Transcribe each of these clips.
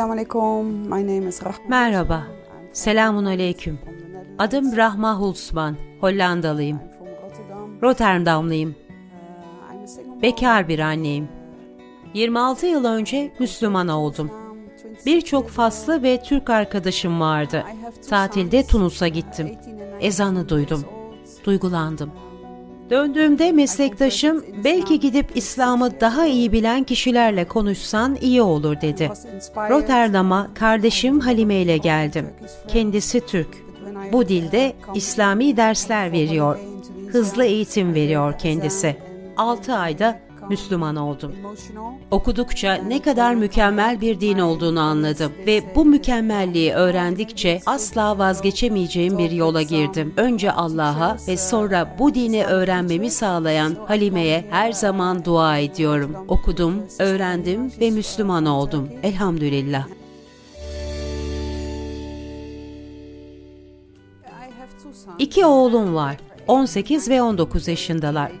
Assalamu alaikum. My name is Rahma. Merhaba. Selamun aleyküm. Adım Rahma Hulsman. Hollandalıyım. Rotterdamlıyım. Bekar bir anneyim. 26 yıl önce Müslüman oldum. Birçok Faslı ve Türk arkadaşım vardı. Tatilde Tunus'a gittim. Ezanı duydum. Duygulandım. Döndüğümde meslektaşım belki gidip İslam'ı daha iyi bilen kişilerle konuşsan iyi olur dedi. Rotterdam'a kardeşim Halime ile geldim. Kendisi Türk. Bu dilde İslami dersler veriyor. Hızlı eğitim veriyor kendisi. 6 ayda Müslüman oldum. Okudukça ne kadar mükemmel bir din olduğunu anladım ve bu mükemmelliği öğrendikçe asla vazgeçemeyeceğim bir yola girdim. Önce Allah'a ve sonra bu dini öğrenmemi sağlayan Halime'ye her zaman dua ediyorum. Okudum, öğrendim ve Müslüman oldum. Elhamdülillah. İki oğlum var. 18 ve 19 yaşındalar.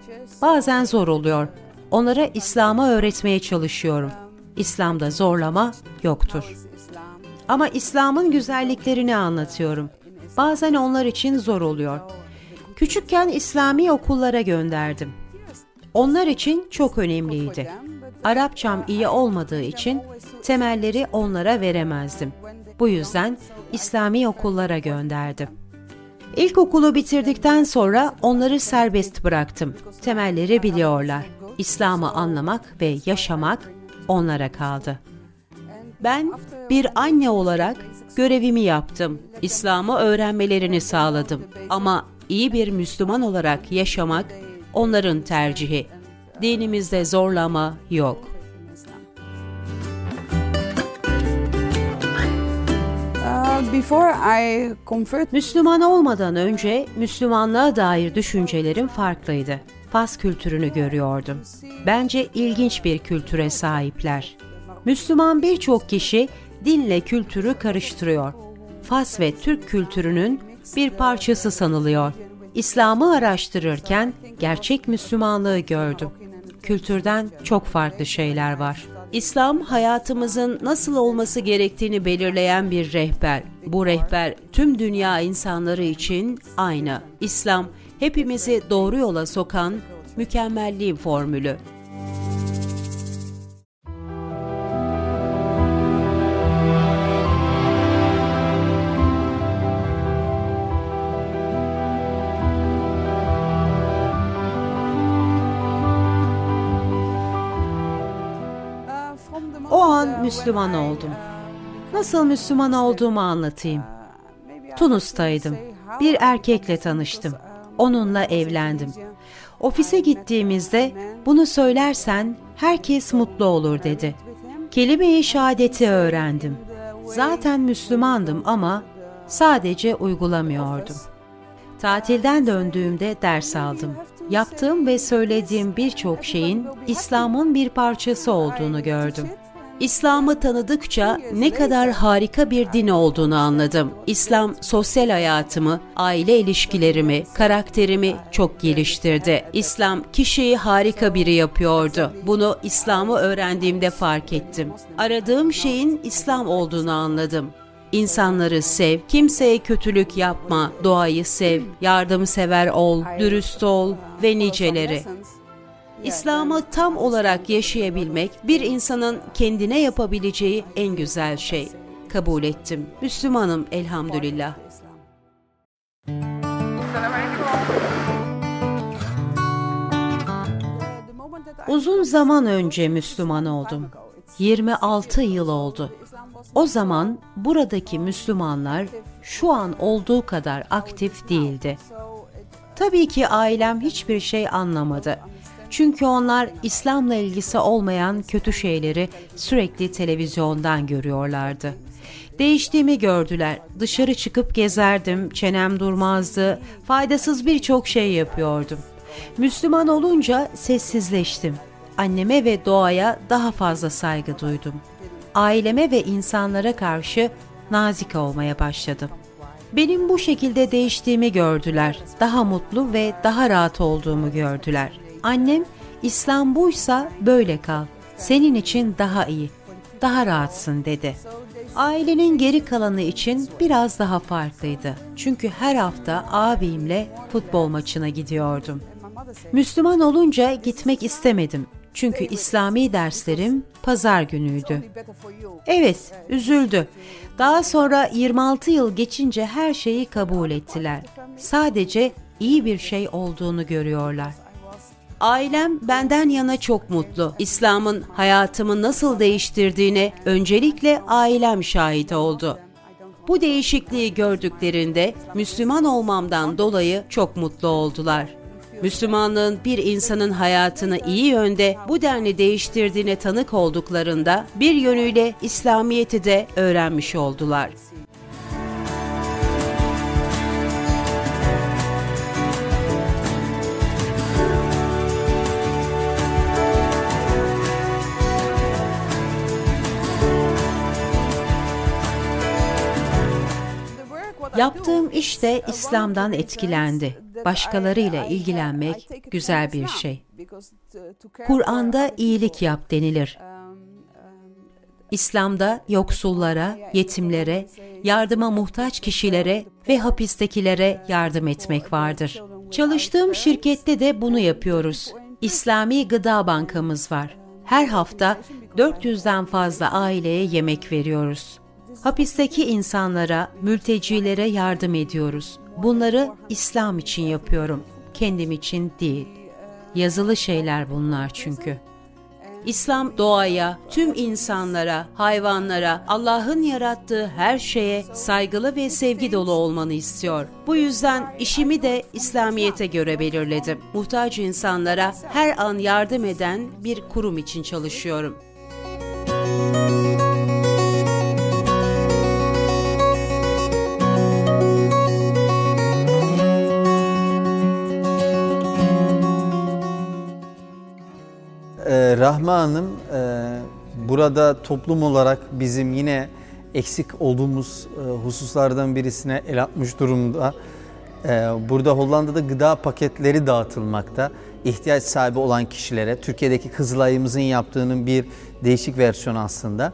Bazen zor oluyor. Onlara İslam'ı öğretmeye çalışıyorum. İslam'da zorlama yoktur. Ama İslam'ın güzelliklerini anlatıyorum. Bazen onlar için zor oluyor. Küçükken İslami okullara gönderdim. Onlar için çok önemliydi. Arapçam iyi olmadığı için temelleri onlara veremezdim. Bu yüzden İslami okullara gönderdim. İlkokulu bitirdikten sonra onları serbest bıraktım. Temelleri biliyorlar. İslam'ı anlamak ve yaşamak onlara kaldı. Ben bir anne olarak görevimi yaptım. İslam'ı öğrenmelerini sağladım. Ama iyi bir Müslüman olarak yaşamak onların tercihi. Dinimizde zorlama yok. Uh, Müslüman olmadan önce Müslümanlığa dair düşüncelerim farklıydı. Fas kültürünü görüyordum. Bence ilginç bir kültüre sahipler. Müslüman birçok kişi dinle kültürü karıştırıyor. Fas ve Türk kültürünün bir parçası sanılıyor. İslam'ı araştırırken gerçek Müslümanlığı gördüm. Kültürden çok farklı şeyler var. İslam hayatımızın nasıl olması gerektiğini belirleyen bir rehber. Bu rehber tüm dünya insanları için aynı. İslam hepimizi doğru yola sokan mükemmelliğin formülü. O an Müslüman oldum. Nasıl Müslüman olduğumu anlatayım. Tunus'taydım. Bir erkekle tanıştım. Onunla evlendim. Ofise gittiğimizde bunu söylersen herkes mutlu olur dedi. Kelime-i şehadeti öğrendim. Zaten Müslümandım ama sadece uygulamıyordum. Tatilden döndüğümde ders aldım. Yaptığım ve söylediğim birçok şeyin İslam'ın bir parçası olduğunu gördüm. İslam'ı tanıdıkça ne kadar harika bir din olduğunu anladım. İslam sosyal hayatımı, aile ilişkilerimi, karakterimi çok geliştirdi. İslam kişiyi harika biri yapıyordu. Bunu İslam'ı öğrendiğimde fark ettim. Aradığım şeyin İslam olduğunu anladım. İnsanları sev, kimseye kötülük yapma, doğayı sev, yardımsever ol, dürüst ol ve niceleri. İslam'ı tam olarak yaşayabilmek bir insanın kendine yapabileceği en güzel şey. Kabul ettim. Müslümanım elhamdülillah. Uzun zaman önce Müslüman oldum. 26 yıl oldu. O zaman buradaki Müslümanlar şu an olduğu kadar aktif değildi. Tabii ki ailem hiçbir şey anlamadı. Çünkü onlar İslam'la ilgisi olmayan kötü şeyleri sürekli televizyondan görüyorlardı. Değiştiğimi gördüler. Dışarı çıkıp gezerdim, çenem durmazdı, faydasız birçok şey yapıyordum. Müslüman olunca sessizleştim. Anneme ve doğaya daha fazla saygı duydum. Aileme ve insanlara karşı nazik olmaya başladım. Benim bu şekilde değiştiğimi gördüler. Daha mutlu ve daha rahat olduğumu gördüler. Annem, İslam buysa böyle kal. Senin için daha iyi, daha rahatsın dedi. Ailenin geri kalanı için biraz daha farklıydı. Çünkü her hafta abimle futbol maçına gidiyordum. Müslüman olunca gitmek istemedim. Çünkü İslami derslerim pazar günüydü. Evet, üzüldü. Daha sonra 26 yıl geçince her şeyi kabul ettiler. Sadece iyi bir şey olduğunu görüyorlar. Ailem benden yana çok mutlu. İslam'ın hayatımı nasıl değiştirdiğine öncelikle ailem şahit oldu. Bu değişikliği gördüklerinde Müslüman olmamdan dolayı çok mutlu oldular. Müslümanlığın bir insanın hayatını iyi yönde bu denli değiştirdiğine tanık olduklarında bir yönüyle İslamiyet'i de öğrenmiş oldular. Yaptığım iş de İslam'dan etkilendi. Başkalarıyla ilgilenmek güzel bir şey. Kur'an'da iyilik yap denilir. İslam'da yoksullara, yetimlere, yardıma muhtaç kişilere ve hapistekilere yardım etmek vardır. Çalıştığım şirkette de bunu yapıyoruz. İslami Gıda Bankamız var. Her hafta 400'den fazla aileye yemek veriyoruz. Hapisteki insanlara, mültecilere yardım ediyoruz. Bunları İslam için yapıyorum, kendim için değil. Yazılı şeyler bunlar çünkü. İslam doğaya, tüm insanlara, hayvanlara, Allah'ın yarattığı her şeye saygılı ve sevgi dolu olmanı istiyor. Bu yüzden işimi de İslamiyete göre belirledim. Muhtaç insanlara her an yardım eden bir kurum için çalışıyorum. Ee, Rahma Hanım e, burada toplum olarak bizim yine eksik olduğumuz e, hususlardan birisine el atmış durumda. E, burada Hollanda'da gıda paketleri dağıtılmakta. ihtiyaç sahibi olan kişilere, Türkiye'deki Kızılay'ımızın yaptığının bir değişik versiyonu aslında.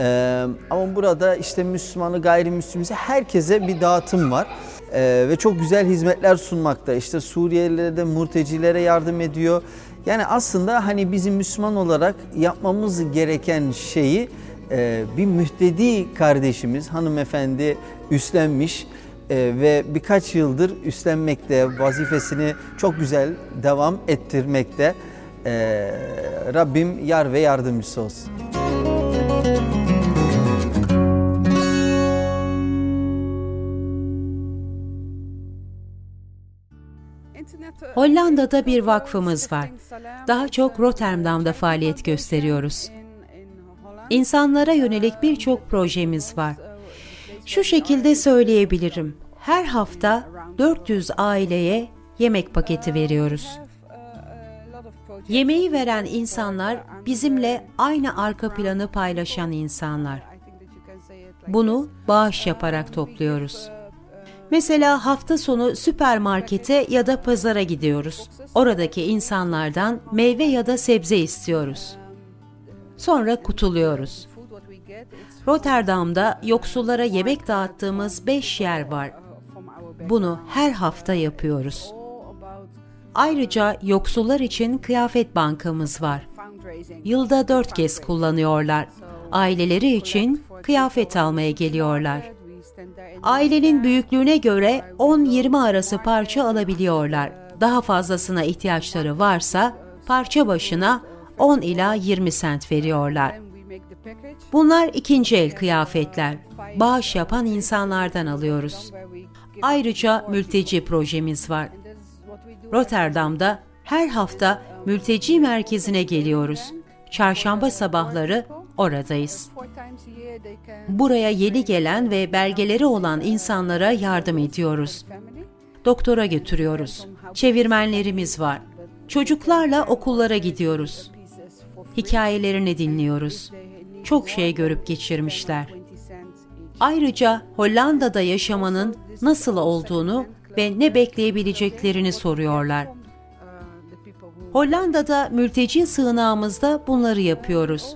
E, ama burada işte Müslümanı, gayrimüslimse herkese bir dağıtım var. E, ve çok güzel hizmetler sunmakta. İşte Suriyelilere de, murtecilere yardım ediyor. Yani aslında hani bizim Müslüman olarak yapmamız gereken şeyi e, bir mühtedi kardeşimiz, hanımefendi üstlenmiş e, ve birkaç yıldır üstlenmekte, vazifesini çok güzel devam ettirmekte. E, Rabbim yar ve yardımcısı olsun. Hollanda'da bir vakfımız var. Daha çok Rotterdam'da faaliyet gösteriyoruz. İnsanlara yönelik birçok projemiz var. Şu şekilde söyleyebilirim. Her hafta 400 aileye yemek paketi veriyoruz. Yemeği veren insanlar bizimle aynı arka planı paylaşan insanlar. Bunu bağış yaparak topluyoruz. Mesela hafta sonu süpermarkete ya da pazara gidiyoruz. Oradaki insanlardan meyve ya da sebze istiyoruz. Sonra kutuluyoruz. Rotterdam'da yoksullara yemek dağıttığımız 5 yer var. Bunu her hafta yapıyoruz. Ayrıca yoksullar için kıyafet bankamız var. Yılda dört kez kullanıyorlar. Aileleri için kıyafet almaya geliyorlar. Ailenin büyüklüğüne göre 10-20 arası parça alabiliyorlar. Daha fazlasına ihtiyaçları varsa parça başına 10 ila 20 sent veriyorlar. Bunlar ikinci el kıyafetler. Bağış yapan insanlardan alıyoruz. Ayrıca mülteci projemiz var. Rotterdam'da her hafta mülteci merkezine geliyoruz. Çarşamba sabahları oradayız. Buraya yeni gelen ve belgeleri olan insanlara yardım ediyoruz. Doktora götürüyoruz. Çevirmenlerimiz var. Çocuklarla okullara gidiyoruz. Hikayelerini dinliyoruz. Çok şey görüp geçirmişler. Ayrıca Hollanda'da yaşamanın nasıl olduğunu ve ne bekleyebileceklerini soruyorlar. Hollanda'da mülteci sığınağımızda bunları yapıyoruz.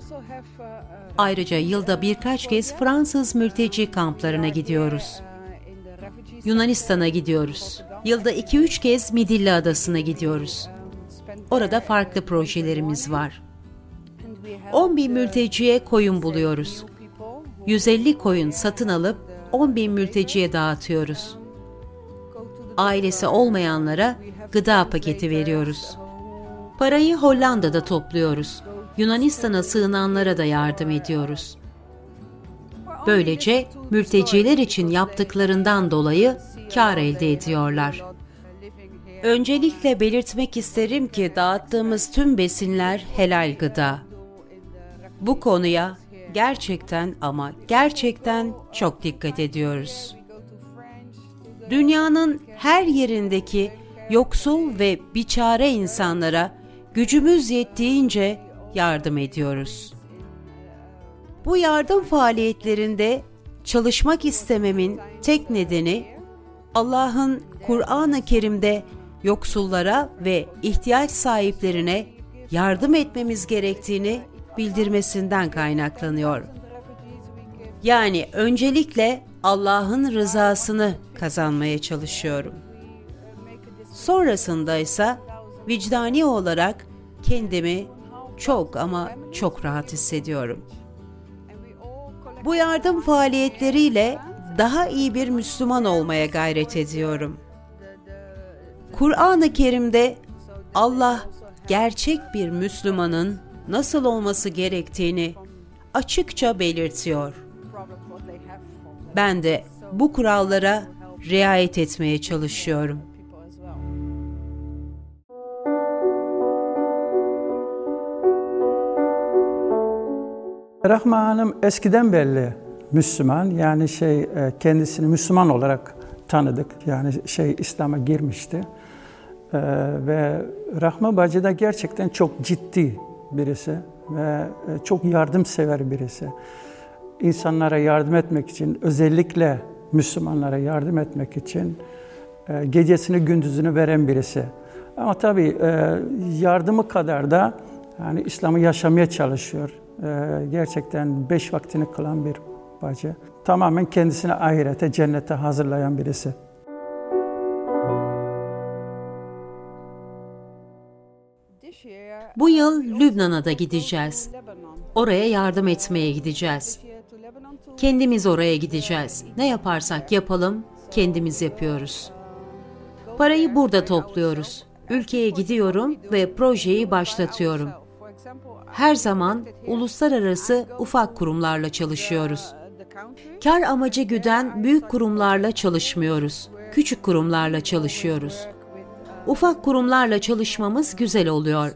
Ayrıca yılda birkaç kez Fransız mülteci kamplarına gidiyoruz. Yunanistan'a gidiyoruz. Yılda 2-3 kez Midilli Adası'na gidiyoruz. Orada farklı projelerimiz var. 10 bin mülteciye koyun buluyoruz. 150 koyun satın alıp 10 bin mülteciye dağıtıyoruz. Ailesi olmayanlara gıda paketi veriyoruz. Parayı Hollanda'da topluyoruz. Yunanistan'a sığınanlara da yardım ediyoruz. Böylece mülteciler için yaptıklarından dolayı kar elde ediyorlar. Öncelikle belirtmek isterim ki dağıttığımız tüm besinler helal gıda. Bu konuya gerçekten ama gerçekten çok dikkat ediyoruz. Dünyanın her yerindeki yoksul ve biçare insanlara gücümüz yettiğince yardım ediyoruz. Bu yardım faaliyetlerinde çalışmak istememin tek nedeni Allah'ın Kur'an-ı Kerim'de yoksullara ve ihtiyaç sahiplerine yardım etmemiz gerektiğini bildirmesinden kaynaklanıyor. Yani öncelikle Allah'ın rızasını kazanmaya çalışıyorum. Sonrasında ise vicdani olarak kendimi çok ama çok rahat hissediyorum. Bu yardım faaliyetleriyle daha iyi bir Müslüman olmaya gayret ediyorum. Kur'an-ı Kerim'de Allah gerçek bir Müslümanın nasıl olması gerektiğini açıkça belirtiyor. Ben de bu kurallara riayet etmeye çalışıyorum. Rahma Hanım eskiden belli Müslüman. Yani şey e, kendisini Müslüman olarak tanıdık. Yani şey İslam'a girmişti. Ee, ve Rahma Bacı da gerçekten çok ciddi birisi ve e, çok yardımsever birisi. İnsanlara yardım etmek için, özellikle Müslümanlara yardım etmek için e, gecesini gündüzünü veren birisi. Ama tabii yardımı kadar da yani İslam'ı yaşamaya çalışıyor. Ee, gerçekten beş vaktini kılan bir bacı. Tamamen kendisini ahirete, cennete hazırlayan birisi. Bu yıl Lübnan'a da gideceğiz. Oraya yardım etmeye gideceğiz. Kendimiz oraya gideceğiz. Ne yaparsak yapalım, kendimiz yapıyoruz. Parayı burada topluyoruz. Ülkeye gidiyorum ve projeyi başlatıyorum. Her zaman uluslararası ufak kurumlarla çalışıyoruz. Kar amacı güden büyük kurumlarla çalışmıyoruz. Küçük kurumlarla çalışıyoruz. Ufak kurumlarla çalışmamız güzel oluyor.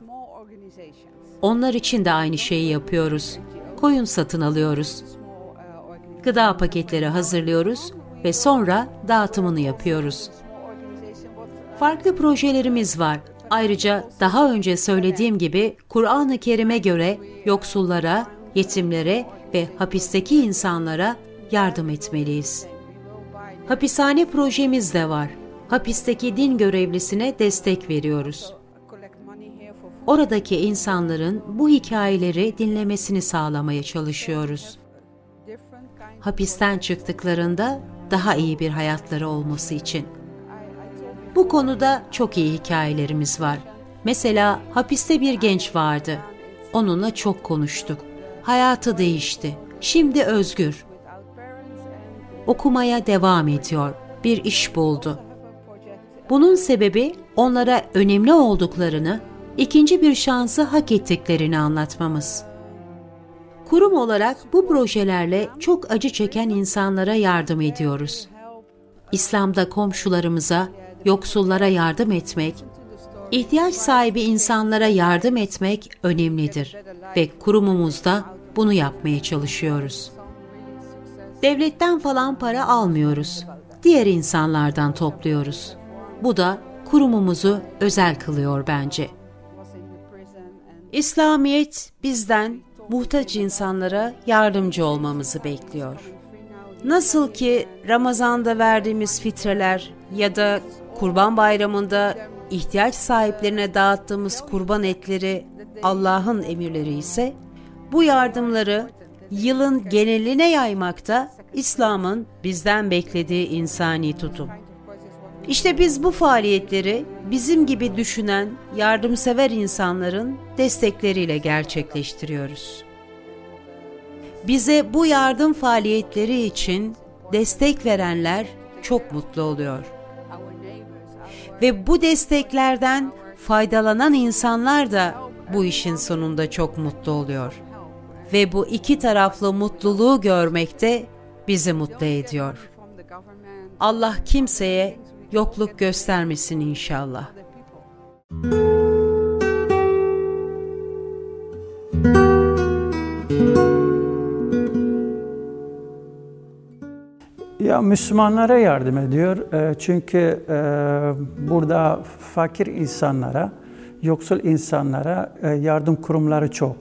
Onlar için de aynı şeyi yapıyoruz. Koyun satın alıyoruz. Gıda paketleri hazırlıyoruz ve sonra dağıtımını yapıyoruz. Farklı projelerimiz var Ayrıca daha önce söylediğim gibi Kur'an-ı Kerim'e göre yoksullara, yetimlere ve hapisteki insanlara yardım etmeliyiz. Hapishane projemiz de var. Hapisteki din görevlisine destek veriyoruz. Oradaki insanların bu hikayeleri dinlemesini sağlamaya çalışıyoruz. Hapisten çıktıklarında daha iyi bir hayatları olması için. Bu konuda çok iyi hikayelerimiz var. Mesela hapiste bir genç vardı. Onunla çok konuştuk. Hayatı değişti. Şimdi özgür. Okumaya devam ediyor. Bir iş buldu. Bunun sebebi onlara önemli olduklarını, ikinci bir şansı hak ettiklerini anlatmamız. Kurum olarak bu projelerle çok acı çeken insanlara yardım ediyoruz. İslam'da komşularımıza, yoksullara yardım etmek, ihtiyaç sahibi insanlara yardım etmek önemlidir ve kurumumuzda bunu yapmaya çalışıyoruz. Devletten falan para almıyoruz. Diğer insanlardan topluyoruz. Bu da kurumumuzu özel kılıyor bence. İslamiyet bizden muhtaç insanlara yardımcı olmamızı bekliyor. Nasıl ki Ramazan'da verdiğimiz fitreler ya da Kurban Bayramı'nda ihtiyaç sahiplerine dağıttığımız kurban etleri Allah'ın emirleri ise bu yardımları yılın geneline yaymakta İslam'ın bizden beklediği insani tutum. İşte biz bu faaliyetleri bizim gibi düşünen yardımsever insanların destekleriyle gerçekleştiriyoruz. Bize bu yardım faaliyetleri için destek verenler çok mutlu oluyor. Ve bu desteklerden faydalanan insanlar da bu işin sonunda çok mutlu oluyor. Ve bu iki taraflı mutluluğu görmekte bizi mutlu ediyor. Allah kimseye yokluk göstermesin inşallah. Ya Müslümanlara yardım ediyor. E, çünkü e, burada fakir insanlara, yoksul insanlara e, yardım kurumları çok.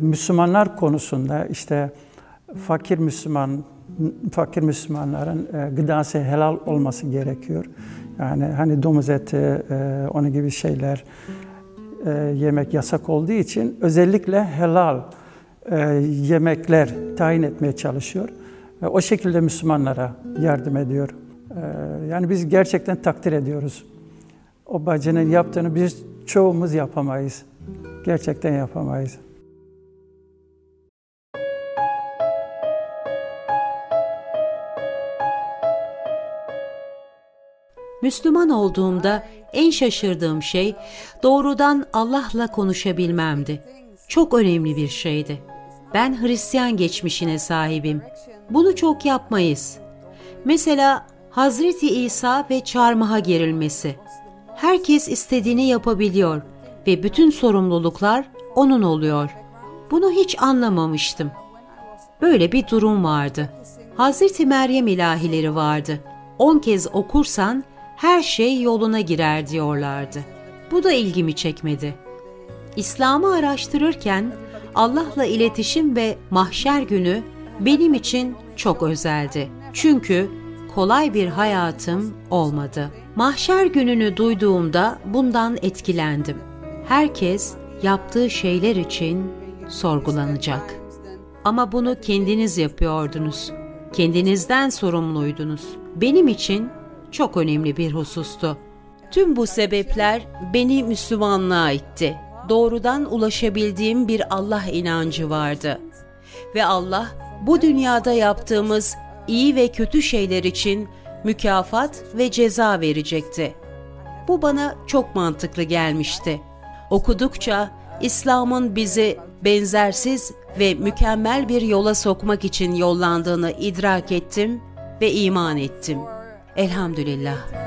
Müslümanlar konusunda işte fakir Müslüman fakir Müslümanların gıdası helal olması gerekiyor. Yani hani domuz eti, onun gibi şeyler yemek yasak olduğu için özellikle helal yemekler tayin etmeye çalışıyor. O şekilde Müslümanlara yardım ediyor. Ee, yani biz gerçekten takdir ediyoruz. O bacının yaptığını biz çoğumuz yapamayız. Gerçekten yapamayız. Müslüman olduğumda en şaşırdığım şey doğrudan Allah'la konuşabilmemdi. Çok önemli bir şeydi. Ben Hristiyan geçmişine sahibim. Bunu çok yapmayız. Mesela Hazreti İsa ve çarmıha gerilmesi. Herkes istediğini yapabiliyor ve bütün sorumluluklar onun oluyor. Bunu hiç anlamamıştım. Böyle bir durum vardı. Hazreti Meryem ilahileri vardı. On kez okursan her şey yoluna girer diyorlardı. Bu da ilgimi çekmedi. İslam'ı araştırırken Allah'la iletişim ve mahşer günü benim için çok özeldi. Çünkü kolay bir hayatım olmadı. Mahşer gününü duyduğumda bundan etkilendim. Herkes yaptığı şeyler için sorgulanacak. Ama bunu kendiniz yapıyordunuz. Kendinizden sorumluydunuz. Benim için çok önemli bir husustu. Tüm bu sebepler beni Müslümanlığa itti. Doğrudan ulaşabildiğim bir Allah inancı vardı. Ve Allah bu dünyada yaptığımız iyi ve kötü şeyler için mükafat ve ceza verecekti. Bu bana çok mantıklı gelmişti. Okudukça İslam'ın bizi benzersiz ve mükemmel bir yola sokmak için yollandığını idrak ettim ve iman ettim. Elhamdülillah.